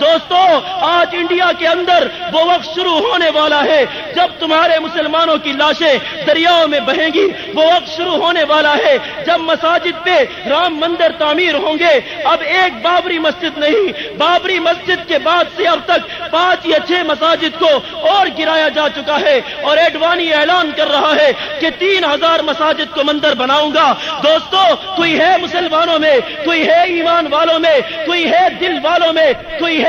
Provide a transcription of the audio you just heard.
दोस्तों, आज इंडिया के अंदर वो वक्त शुरू होने वाला है जब तुम्हारे मुसलमानों की लाशें दरियाओं में बहेंगी। वो वक्त शुरू होने वाला है जब मसाजिद पे राम मंदिर तामीर होंगे। अब एक बाबरी मस्जिद नहीं, बाबरी मस्जिद के बाद से अब तक पाँच या छह मसाजिद को और गिराया जा चुका है और एडवानी ऐलान कर रहा है कि तीन हज़ार मसाजिद को मंदिर बनाऊँगा। दोस्तों कोई है मुसलमानों में कोई है ईमान वालों में कोई है दिल वालों में कोई है